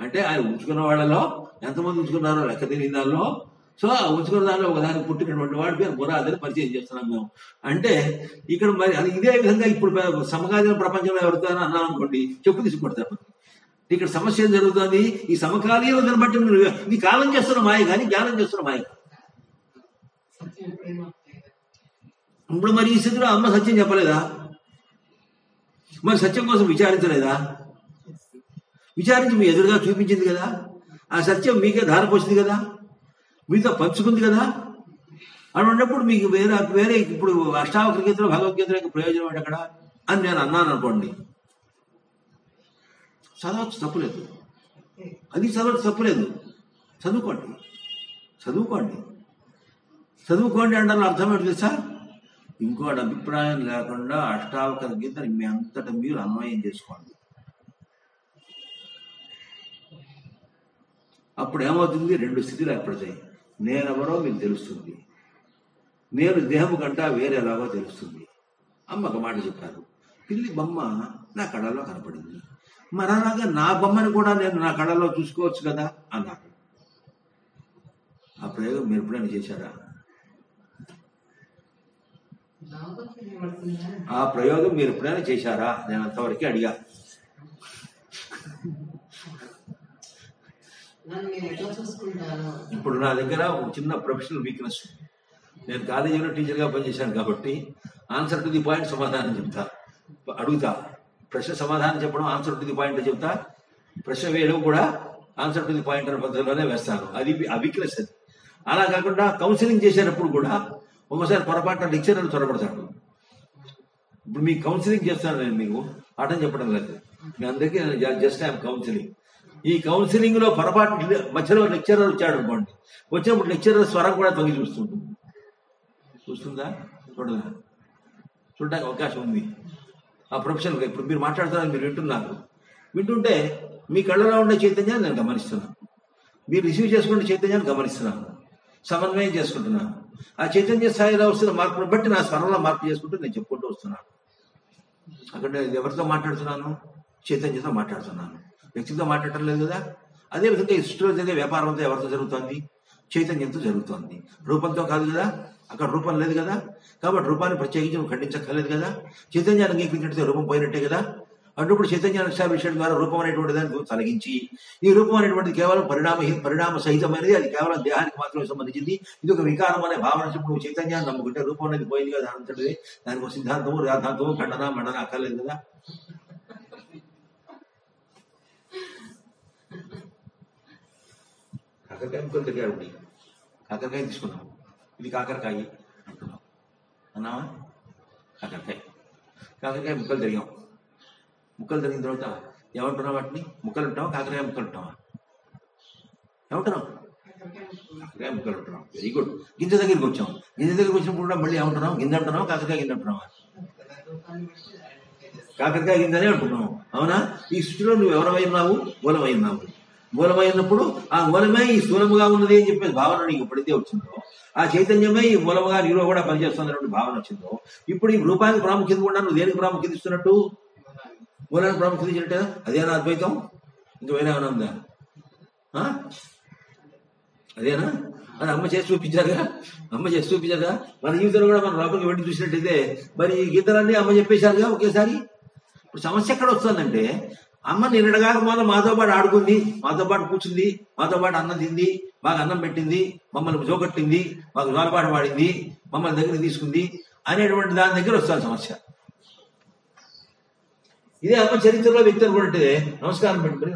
అంటే ఆయన ఉంచుకున్న వాళ్ళలో ఎంతమంది ఉంచుకున్నారో లెక్క తెలియని దానిలో. సో ఆ ఉంచుకున్న దానిలో ఒకదానికి పుట్టినటువంటి వాడి పేరు అని పరిచయం చేస్తున్నాం మేము. అంటే ఇక్కడ మరి అది ఇదే విధంగా ఇప్పుడు సమకాలీన ప్రపంచంలో ఎవరితో అన్నాం అనుకోండి చెప్పు తీసుకుంటారు ఇక్కడ సమస్య ఏం జరుగుతుంది? ఈ సమకాలీన దాన్ని బట్టి మీరు ఇది కాలం చేస్తున్న మాయ కానీ జ్ఞానం చేస్తున్న మాయ. ఇప్పుడు మరి ఈ స్థితిలో అమ్మ సత్యం చెప్పలేదా? మరి సత్యం కోసం విచారించలేదా? విచారించి మీ ఎదురుగా చూపించింది కదా? ఆ సత్యం మీకే ధారపోసింది కదా? మీతో పంచుకుంది కదా? అని ఉన్నప్పుడు మీకు వేరే వేరే ఇప్పుడు అష్టావక్ర గీతలో భగవద్గీత యొక్క ప్రయోజనం ఏంటి అక్కడ? అని నేను అన్నాను అనుకోండి. చదవచ్చు తప్పులేదు. అది చదవచ్చు తప్పులేదు. చదువుకోండి. చదువుకోండి. చదువుకోండి అంటే అర్థం ఏంటి తెలుసా? ఇంకోటి అభిప్రాయం లేకుండా అష్టావకర గీతని మీ అంతటా మీరు అన్వయం చేసుకోండి. అప్పుడు ఏమవుతుంది? రెండు స్థితిలు ఏర్పడతాయి. నేనెవరో మీకు తెలుస్తుంది. నేను దేహము కంటా వేరేలాగో తెలుస్తుంది. అమ్మ ఒక మాట చెప్పారు. పిల్లి బొమ్మ నా కళలో కనపడింది. మరలాగా నా బొమ్మని కూడా నేను నా కళలో చూసుకోవచ్చు కదా? అన్నారు. ఆ ప్రయోగం మీరు ఎప్పుడైనా చేశారా? ఆ ప్రయోగం మీరు ఎప్పుడైనా చేశారా? నేను అంతవరకే అడిగా. ఇప్పుడు నా దగ్గర ఒక చిన్న ప్రొఫెషనల్ వీక్నెస్. నేను కాలేజీలో టీచర్గా పనిచేశాను కాబట్టి ఆన్సర్ టు ది పాయింట్ సమాధానం చెప్తా. అడుగుతా. ప్రశ్న సమాధానం చెప్పడం ఆన్సర్ టు ది పాయింట్ చెప్తా. ప్రశ్న వేయడం కూడా ఆన్సర్ టు ది పాయింట్ అనే పద్ధతిలోనే వేస్తాను. అది ఆ వీక్నెస్ అది. అలా కాకుండా కౌన్సిలింగ్ చేసేటప్పుడు కూడా ఒకసారి పొరపాటున లెక్చరర్ చొరబడతాడు ఇప్పుడు మీకు కౌన్సిలింగ్ చేస్తాను నేను మీకు ఆటని చెప్పడం లేదు. మీ అందరికీ జస్ట్ ఐఎమ్ కౌన్సిలింగ్ ఈ కౌన్సిలింగ్లో పొరపాటు మధ్యలో లెక్చరర్ వచ్చాడు అనుకోండి వచ్చినప్పుడు లెక్చరర్ స్వరం కూడా తొంగి చూస్తుంటుంది. చూస్తుందా? చూడదా? చూడడానికి అవకాశం ఉంది. ఆ ప్రొఫెషన్ ఇప్పుడు మీరు మాట్లాడుతున్నారు మీరు వింటున్నారు. వింటుంటే మీ కళ్ళలో ఉండే చైతన్యాన్ని నేను గమనిస్తున్నాను. మీరు రిసీవ్ చేసుకునే చైతన్యాన్ని గమనిస్తున్నాను. సమన్వయం చేసుకుంటున్నాను. ఆ చైతన్య స్థాయిలో వస్తున్న మార్పును బట్టి నా స్వరంలో మార్పు చేసుకుంటూ నేను చెప్పుకుంటూ వస్తున్నాను. అక్కడ నేను ఎవరితో మాట్లాడుతున్నాను? చైతన్యతో మాట్లాడుతున్నాను. వ్యక్తితో మాట్లాడటం లేదు కదా? అదే విధంగా ఈ జరిగే వ్యాపారం అంతా ఎవరితో జరుగుతోంది? చైతన్యంతో జరుగుతోంది. రూపంతో కాదు కదా? అక్కడ రూపం లేదు కదా? కాబట్టి రూపాన్ని ప్రత్యేకించి ఖండించక్కర్లేదు కదా? చైతన్యాన్ని అంగీకరించినట్టు రూపం పోయినట్టే కదా? అన్నప్పుడు చైతన్యాన్ని ఎస్టాబ్లిష్ ద్వారా రూపం అనేటువంటి దాన్ని తొలగించి ఈ రూపం అనేటువంటిది కేవలం పరిణామ పరిణామ సహితమైనది అది కేవలం దేహానికి మాత్రమే సంబంధించింది. ఇది ఒక వికారం అనే భావన వచ్చినప్పుడు చైతన్యాన్ని నమ్ముకుంటే రూపం అనేది పోయింది కదా అంతటిది దానికి సిద్ధాంతము రాధాంతము ఖండన మండన అక్కర్లేదు కదా. కాకరకాయ ముక్కలు తిరిగాడు కాకరకాయ తీసుకున్నాం. ఇది కాకరకాయ అంటున్నాం. అన్నావా? కాకరకాయ. కాకరకాయ ముక్కలు తిరిగాం. ముక్కలు తిరిగిన తర్వాత ఏమంటున్నావు వాటిని? ముక్కలు ఉంటావా? కాకరకాయ ముక్కలు ఉంటావా? ఏమంటున్నావు? కాకరాయ ముక్కలు ఉంటున్నాం వెరీ గుడ్ గింజ దగ్గరికి వచ్చాం. గింజ దగ్గరికి వచ్చినప్పుడు కూడా మళ్ళీ ఏమంటున్నాం గింజ అంటున్నావు? కాకరకాయ గింజ అంటున్నావా? కాకరకాయ గింజనే అంటున్నావు. అవునా? ఈ సృష్టిలో నువ్వు ఎవరమై ఉన్నావు మూలమై ఉన్నావు మూలమై ఉన్నప్పుడు ఆ మూలమే ఈ స్థూలముగా ఉన్నది అని చెప్పేసి భావన నీకు ఎప్పుడైతే వచ్చిందో ఆ చైతన్యమే ఈ మూలముగా నీలో కూడా పనిచేస్తున్నటువంటి భావన వచ్చిందో ఇప్పుడు ఈ రూపానికి ప్రాముఖ్యత కూడా నువ్వు దేనికి ప్రాముఖ్యత ఇస్తున్నట్టు? మూలాన్ని ప్రాముఖ్యత ఇచ్చినట్టే అదేనా అద్వైతం? ఇంకా వేరే ఏమైనా ఉందా? ఆ? అదేనా? అని అమ్మ చేసి చూపించారుగా? అమ్మ చేసి చూపించారుగా? మన జీవితంలో కూడా మన లోపలికి వెళ్ళి చూసినట్టయితే మరి ఈ గీతలన్నీ అమ్మ చెప్పేశారుగా ఒకేసారి? ఇప్పుడు సమస్య ఎక్కడ వస్తుందంటే అమ్మ నిన్నడగాక మొన్న మాతో పాటు ఆడుకుంది మాతో పాటు కూర్చుంది మాతో పాటు అన్నం తింది మాకు అన్నం పెట్టింది మమ్మల్ని జోగట్టింది మాకు జోలపాటు పాడింది మమ్మల్ని దగ్గర తీసుకుంది అనేటువంటి దాని దగ్గర వస్తుంది సమస్య. ఇదే అమ్మ చరిత్రలో వ్యక్తి అనుకుంటే నమస్కారం పెట్టుకుని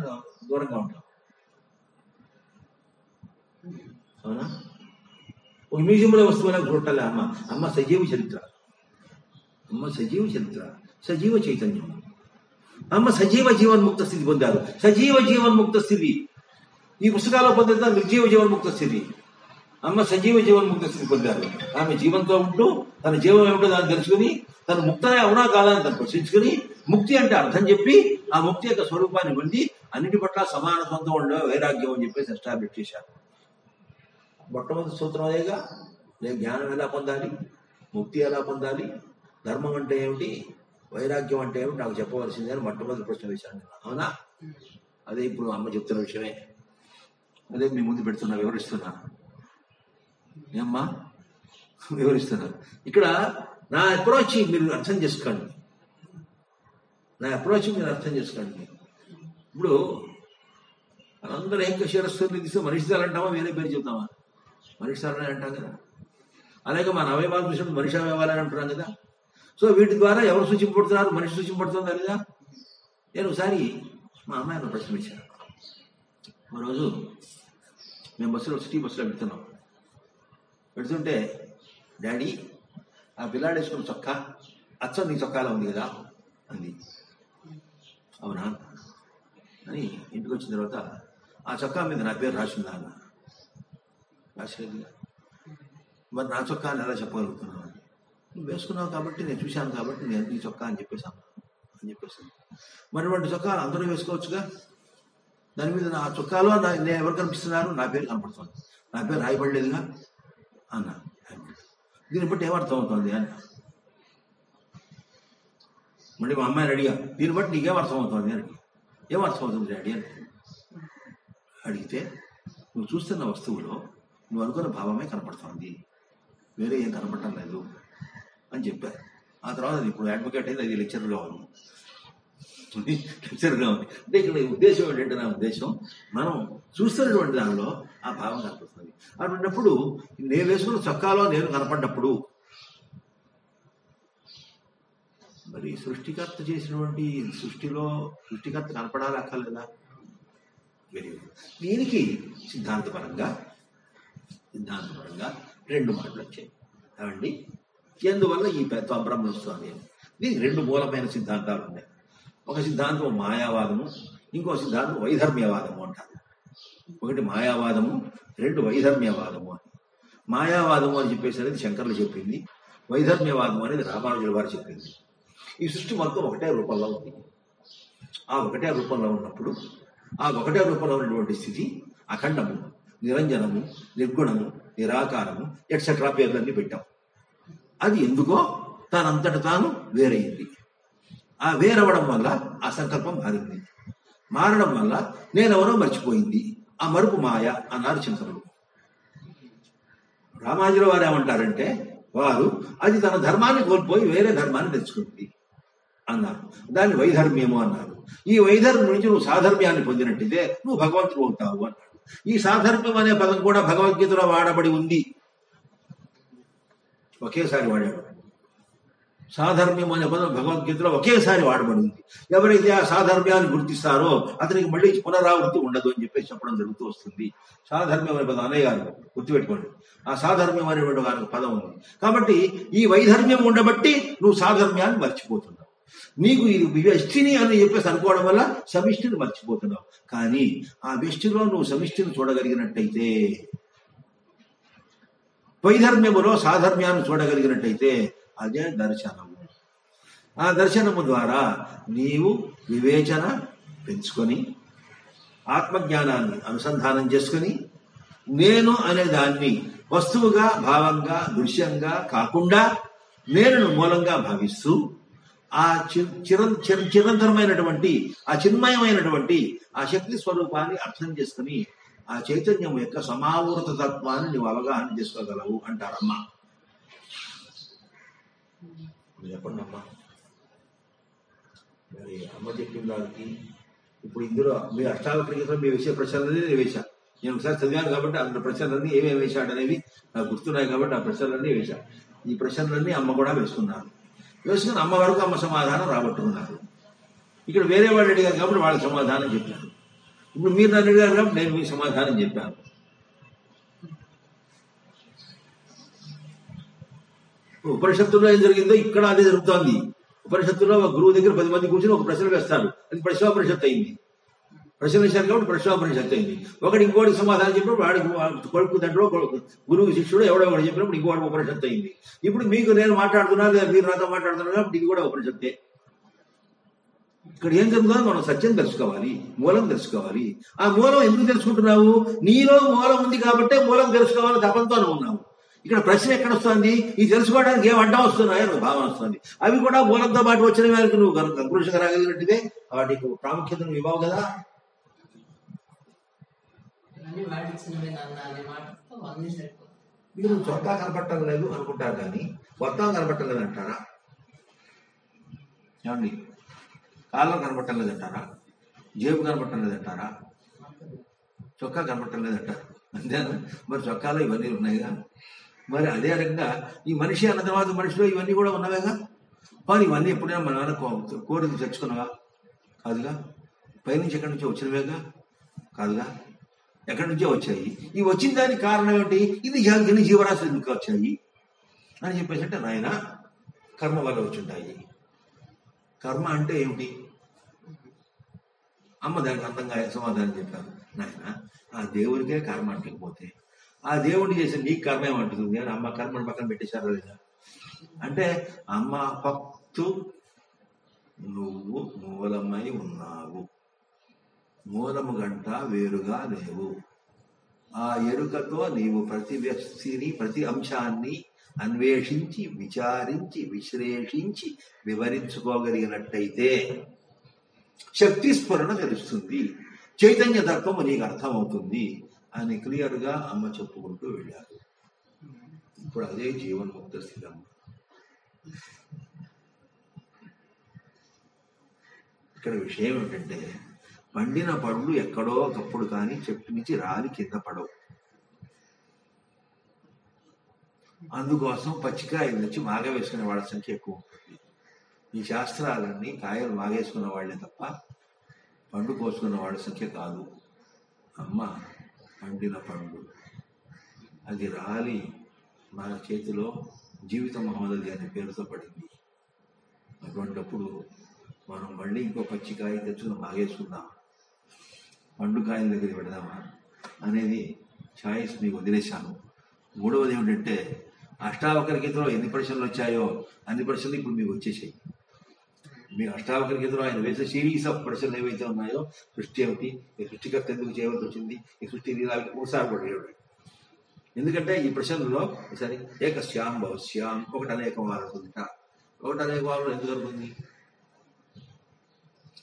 దూరంగా ఉంటాం. అవునా? ఒక మ్యూజియంలో వస్తువులకు చూడాలి అమ్మ. అమ్మ సజీవ చరిత్ర. అమ్మ సజీవ చరిత్ర. సజీవ చైతన్యం. అమ్మ సజీవ జీవన్ముక్త స్థితి పొందారు. సజీవ జీవన్ముక్త స్థితి. ఈ పుస్తకాల్లో పొందిన నిర్జీవ జీవన్ముక్త స్థితి. అమ్మ సజీవ జీవన్ముక్త స్థితి పొందారు. ఆమె జీవంతో ఉంటూ తన జీవం ఏమిటో దాన్ని తెలుసుకుని తన ముక్తనే అవునా కాదని తను ప్రశ్నించుకుని ముక్తి అంటే అర్థం చెప్పి ఆ ముక్తి యొక్క స్వరూపాన్ని పొంది అన్నిటి పట్ల సమాన ఉండే వైరాగ్యం అని చెప్పేసి ఎస్టాబ్లిష్ చేశారు. మొట్టమొదటి సూత్రం అదేగా? నేను జ్ఞానం ఎలా పొందాలి? ముక్తి ఎలా పొందాలి? ధర్మం అంటే ఏమిటి? వైరాగ్యం అంటే ఏమిటి? నాకు చెప్పవలసిందే అని మొట్టమొదటి ప్రశ్న వేశాను అవునా? అదే ఇప్పుడు అమ్మ చెప్తున్న విషయమే. అదే మీ ముందు పెడుతున్నా వివరిస్తున్నా. ఏమ్మా? వివరిస్తున్నా ఇక్కడ నా అప్రోచ్ మీరు అర్థం చేసుకోండి. నా అప్రోచ్ మీరు అర్థం చేసుకోండి ఇప్పుడు అందరూ ఏక శిరస్సుని తీస్తే మనిషి అంటామా వేరే పేరు చెప్తామా? మనిషి తలని అంటాం కదా. అలాగే మన అవయవాలు చూసినప్పుడు మనిషి అవయవాలని అంటున్నాం కదా. సో వీటి ద్వారా ఎవరు సూచింపడుతున్నారు మనిషి సూచింపడుతుందా లేదా? నేను ఒకసారి మా అమ్మాయిని ప్రశ్న ఇచ్చాను రోజు మేము బస్సులో సిటీ బస్సులో పెడుతున్నాం పెడుతుంటే డాడీ ఆ పిల్లాడు వేసుకున్న చొక్కా అచ్చం నీ చొక్కాలో ఉంది కదా అంది. అవునా? అని ఇంటికి వచ్చిన తర్వాత ఆ చొక్కా మీద నా పేరు రాసిందా అన్న. రాసేది మరి నా చొక్కా అని ఎలా చెప్పగలుగుతున్నావు? నువ్వు వేసుకున్నావు కాబట్టి నేను చూశాను కాబట్టి నేను నీ చొక్కా అని చెప్పేశాను అని చెప్పేసి మరి వాటి చొక్కాలు అందరూ వేసుకోవచ్చుగా? దాని మీద నా చొక్కాలో నేను ఎవరు కనిపిస్తున్నారు? నా పేరు కనపడుతుంది. నా పేరు రాయబడలేదుగా? అన్న దీన్ని బట్టి ఏమర్థం అవుతుంది అన్నా మళ్ళీ మా అమ్మాయిని అడిగా దీన్ని బట్టి నీకేం అర్థం అవుతుంది అని ఏం అర్థం అవుతుంది డాడీ అని అడిగితే నువ్వు చూస్తున్న వస్తువులో నువ్వు అనుకున్న భావమే కనపడుతోంది. వేరే ఏం కనపడటం లేదు. అని చెప్పారు. ఆ తర్వాత అది ఇప్పుడు అడ్వకేట్ అయింది. అది లెక్చర్గా ఉంది. లెక్చర్గా ఉంది. అంటే ఇక్కడ ఉద్దేశం ఏంటంటే నా ఉద్దేశం మనం చూస్తున్నటువంటి దానిలో ఆ భావం కనపడుతుంది. అటువంటిప్పుడు నేను వేసుకున్న చొక్కాలో నేను కనపడ్డప్పుడు మరి సృష్టికర్త చేసినటువంటి సృష్టిలో సృష్టికర్త కనపడాలి అక్కర్లేదా వెరీ గుడ్ దీనికి సిద్ధాంతపరంగా సిద్ధాంతపరంగా రెండు మాటలు వచ్చాయి. ఏమండి? ఎందువల్ల ఈ పెద్ద బ్రహ్మ దీనికి రెండు మూలమైన సిద్ధాంతాలు ఉన్నాయి. ఒక సిద్ధాంతం మాయావాదము ఇంకో సిద్ధాంతం వైధర్మ్యవాదము అంటారు. ఒకటి మాయావాదము రెండు వైధర్మ్యవాదము అని. మాయావాదము అని చెప్పేసి అనేది శంకర్లు చెప్పింది వైధర్మ్యవాదం అనేది రామానుజుల వారు చెప్పింది. ఈ సృష్టి మొత్తం ఒకటే రూపంలో ఉంది. ఆ ఒకటే రూపంలో ఉన్నప్పుడు ఆ ఒకటే రూపంలో ఉన్నటువంటి స్థితి అఖండము నిరంజనము నిర్గుణము నిరాకారము ఎట్సెట్రా పేర్లన్నీ పెట్టాం. అది ఎందుకో తానంతట తాను వేరయ్యింది ఆ వేరవడం వల్ల ఆ సంకల్పం మారింది. మారడం వల్ల నేనెవరో మర్చిపోయింది. ఆ మరుపు మాయ అన్నారు శంకరులు రామాజుల వారు ఏమంటారంటే వారు అది తన ధర్మాన్ని కోల్పోయి వేరే ధర్మాన్ని తెచ్చుకుంది. అన్నారు. దాన్ని వైధర్మ్యము అన్నారు. ఈ వైధర్మ్యం నుంచి నువ్వు సాధర్మ్యాన్ని పొందినట్టయితే నువ్వు భగవంతుడు అవుతావు అన్నాడు. ఈ సాధర్మ్యం అనే పదం కూడా భగవద్గీతలో వాడబడి ఉంది. ఒకేసారి వాడాడు. సాధర్మ్యం అనే పదం భగవద్గీతలో ఒకేసారి వాడబడి ఉంది. ఎవరైతే ఆ సాధర్మ్యాన్ని గుర్తిస్తారో అతనికి మళ్ళీ పునరావృత్తి ఉండదు అని చెప్పేసి చెప్పడం జరుగుతూ వస్తుంది. సాధర్మ్యం అనే పదం అన్నయ్య గారు గుర్తుపెట్టుకోండి. ఆ సాధర్మ్యం అనేటువంటి వారికి పదం ఉంది. కాబట్టి ఈ వైధర్మ్యం ఉండబట్టి నువ్వు సాధర్మ్యాన్ని మర్చిపోతున్నావు. నీకు ఇది వ్యష్టిని అని చెప్పేసి అనుకోవడం వల్ల సమిష్టిని మర్చిపోతున్నావు. కానీ ఆ వ్యష్టిలో నువ్వు సమిష్టిని చూడగలిగినట్టయితే వైధర్మ్యములో సాధర్మ్యాన్ని చూడగలిగినట్టయితే అదే దర్శనము. ఆ దర్శనము ద్వారా నీవు వివేచన పెంచుకొని ఆత్మజ్ఞానాన్ని అనుసంధానం చేసుకొని నేను అనే దాన్ని వస్తువుగా భావంగా దృశ్యంగా కాకుండా నేను మూలంగా భావిస్తూ ఆ చి- చిర చిరంతరమైనటువంటి ఆ చిన్మయమైనటువంటి ఆ శక్తి స్వరూపాన్ని అర్థం చేసుకుని ఆ చైతన్యం యొక్క సమావృత తత్వాన్ని నువ్వు అవగాహన చేసుకోగలవు అంటారమ్మా. చెప్పండమ్మా. చెప్పండి అమ్మా మరి అమ్మ చెప్పిన దానికి ఇప్పుడు ఇందులో మీ అష్టావక్రియంలో మీ వేసే ప్రశ్నలన్నీ నేను వేశాను నేను ఒకసారి చదివాను కాబట్టి అందులో ప్రశ్నలన్నీ ఏమేమి వేశాడు అనేవి నాకు గుర్తున్నాయి కాబట్టి ఆ ప్రశ్నలన్నీ వేశాను ఈ ప్రశ్నలన్నీ అమ్మ కూడా వేసుకున్నాను వేసుకుని అమ్మ వరకు అమ్మ సమాధానం రాబట్టుకున్నారు. ఇక్కడ వేరే వాళ్ళు అడిగారు కాబట్టి వాళ్ళ సమాధానం చెప్పారు. ఇప్పుడు మీరు నన్ను అడిగారు కాబట్టి నేను మీ సమాధానం చెప్పాను. ఉపనిషత్తులో ఏం జరిగిందో ఇక్కడ అదే జరుగుతోంది. ఉపనిషత్తులో ఒక గురువు దగ్గర పది మంది కూర్చొని ఒక ప్రశ్న వేస్తారు. అది ప్రశ్నోపనిషత్తు అయింది. ప్రశ్న వేశారు కాబట్టి ప్రశ్నోపనిషత్తు అయింది. ఒకటి ఇంకోటి సమాధానం చెప్పినప్పుడు వాడికి కొడుకు దాంట్లో గురువు శిష్యుడు ఎవడో ఒకటి చెప్పినప్పుడు ఇంకోటి ఉపనిషత్తు అయింది. ఇప్పుడు మీకు నేను మాట్లాడుతున్నాను లేదా మీరు నాతో మాట్లాడుతున్నారు కాబట్టి ఇది కూడా ఉపనిషత్తే. ఇక్కడ ఏం జరుగుతుందో మనం సత్యం తెలుసుకోవాలి మూలం తెలుసుకోవాలి. ఆ మూలం ఎందుకు తెలుసుకుంటున్నావు? నీలో మూలం ఉంది కాబట్టే మూలం తెలుసుకోవాలని తపంతోనే ఉన్నావు. ఇక్కడ ప్రశ్న ఎక్కడ వస్తుంది? ఇది తెలుసుకోవడానికి ఏం అడ్డం వస్తున్నాయో నువ్వు భావన వస్తుంది. అవి కూడా మూలంతో పాటు వచ్చిన వారికి నువ్వు కనుక కంక్లూషన్గా రాగలిగినట్టుగా వాటికి ప్రాముఖ్యత నువ్వు ఇవ్వవు కదా. అన్ని వాడిచ్చినవే నాన్న అనే మాటతో అన్ని సరిపోతుంది మీరు చొక్కా కనపడటం లేదు అనుకుంటారు కానీ మొత్తం కనపట్టం లేదు అంటారా? ఏమండి? కనపడటం కనపట్టం లేదంటారా జేబు కనపట్టం లేదంటారా చొక్కా కనపట్టం లేదంటారు అంతేనా? మరి చొక్కాలో ఇవన్నీ ఉన్నాయిగా? మరి అదే రకంగా ఈ మనిషి అన్న తర్వాత మనిషిలో ఇవన్నీ కూడా ఉన్నవేగా? మరి ఇవన్నీ ఎప్పుడైనా మన నాన్న కోరిక తెచ్చుకున్నావా? కాదుగా? పైనుంచి ఎక్కడి నుంచి వచ్చినవేగా? కాదుగా? ఎక్కడి నుంచో వచ్చాయి. ఈ వచ్చిన దానికి కారణం ఏంటి? ఇది ఇన్ని జీవరాశులు ఎందుకు వచ్చాయి? అని చెప్పేసి అంటే నాయన కర్మ వల్ల వచ్చుంటాయి. కర్మ అంటే ఏమిటి? అమ్మ దానికి అందంగా సమాధానం చెప్పారు. నాయన ఆ దేవుడికే కర్మ అంటకపోతే ఆ దేవుడిని చేసి నీకు కర్మ ఏమంటుంది? అని అమ్మ కర్మను పక్కన పెట్టేశారు లేదా? అంటే అమ్మ భక్తు నువ్వు మూలమై ఉన్నావు. మూలము గంట వేరుగా లేవు. ఆ ఎరుకతో నీవు ప్రతి వ్యక్తిని ప్రతి అంశాన్ని అన్వేషించి విచారించి విశ్లేషించి వివరించుకోగలిగినట్టయితే శక్తి స్ఫురణ తెలుస్తుంది. చైతన్య తత్వము నీకు అర్థమవుతుంది అని క్లియర్గా అమ్మ చెప్పుకుంటూ వెళ్ళారు. ఇప్పుడు అదే జీవన్ముక్త స్థిరం. ఇక్కడ విషయం ఏంటంటే పండిన పళ్ళు ఎక్కడో ఒకప్పుడు కానీ చెట్టు నుంచి రాలి కింద పడవు. అందుకోసం పచ్చికాయలు నుంచి మాగ వేసుకునే వాళ్ళ సంఖ్య ఎక్కువ ఉంటుంది. ఈ శాస్త్రాలన్నీ కాయలు మాగేసుకున్న వాళ్ళే తప్ప పండు కోసుకున్న వాళ్ళ సంఖ్య కాదు. అమ్మ పండిన పండు. అది రాలి మన చేతిలో జీవిత మహమ్మద్ అనే పేరుతో పడింది. అటువంటప్పుడు మనం మళ్ళీ ఇంకో పచ్చికాయ తెచ్చుకుని మాగేసుకుందాం. పండుకాయల దగ్గర పెడదామా అనేది ఛాయిస్ మీకు వదిలేశాను. మూడవది ఏమిటంటే అష్టావకర గీతలో ఎన్ని ప్రశ్నలు వచ్చాయో అన్ని ప్రశ్నలు ఇప్పుడు మీకు వచ్చేసాయి మీ అష్టావకర గీతలో ఆయన వేసే సిరీస్ ఆఫ్ ప్రశ్నలు ఏవైతే ఉన్నాయో సృష్టి ఏమిటి ఈ సృష్టికర్త ఎందుకు చేయవలసి వచ్చింది ఈ సృష్టి లీలాలకి మూడుసార్లు కూడా ఎందుకంటే ఈ ప్రశ్నలలో సరే ఏకశ్యాం భవశ్యాం ఒకటి అనేక వారు ఒకటి అనేక వారు ఎందుకు జరుగుతుంది?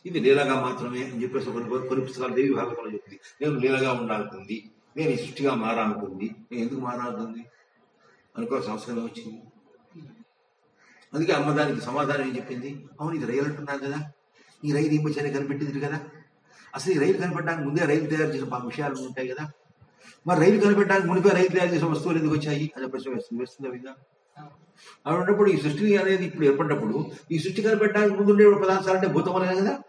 ఇది లీలగా మాత్రమే అని చెప్పేసి కొన్ని కొన్ని పుస్తకాలు దేవి భాగవతంలో చెప్తుంది నేను లీలగా ఉండాలనుకుంది. నేను ఈ సృష్టిగా మారాలనుకుంది. నేను ఎందుకు మారాలనుకుంది? అనుకో అవసరం వచ్చింది. అందుకే అమ్మ దానికి సమాధానం ఏం చెప్పింది? అవును ఇది రైలు అంటున్నాను కదా. ఈ రైలు ఈ మధ్యనే కనిపెట్టింది కదా. అసలు ఈ రైలు కనిపెట్టడానికి ముందే రైలు తయారు చేసిన విషయాలు ఉంటాయి కదా. మరి రైలు కనిపెట్టడానికి మునిపే రైలు తయారు చేసిన వస్తువులు ఎందుకు వచ్చాయి? అనే ప్రశ్న వేస్తుంది. వేస్తుందా విధంగా అవి ఉన్నప్పుడు ఈ సృష్టి అనేది ఇప్పుడు ఏర్పడినప్పుడు ఈ సృష్టి కనిపెట్టడానికి ముందు ఉండే పదార్థాలు అంటే భూతములే కదా.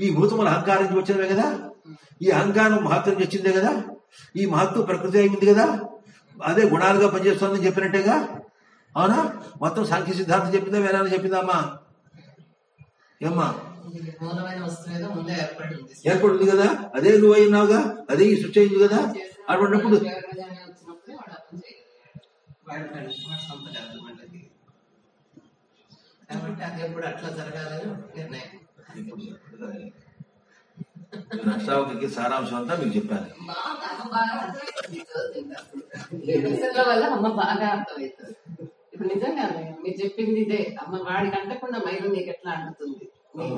ఈ భూతములు అహంకారం నుంచి వచ్చినవే కదా? ఈ అహంకారం మహత్వం వచ్చిందే కదా? ఈ మహత్వం ప్రకృతి అయింది కదా? అదే గుణాలుగా పనిచేస్తుందని చెప్పినట్టేగా? అవునా? మొత్తం సాంఖ్య సిద్ధాంతం చెప్పిందా వేరే చెప్పిందా అమ్మా? ఏమ్మా? ఏర్పడి ఉంది ఏర్పడింది కదా? అదే నువ్వు అయినావుగా అదే ఈ సృష్టి అయింది కదా? అటువంటిప్పుడు కాబట్టి అది ఎప్పుడు అట్లా జరగాలని నిర్ణయం. అష్టావకి సారాంశం అంతా మీకు చెప్పాను. అమ్మ బాగా ఇప్పుడు నిజంగా మీరు చెప్పింది ఇదే. అమ్మ వాడికి అంటకుండా మైలు నీకు ఎట్లా అంటుతుంది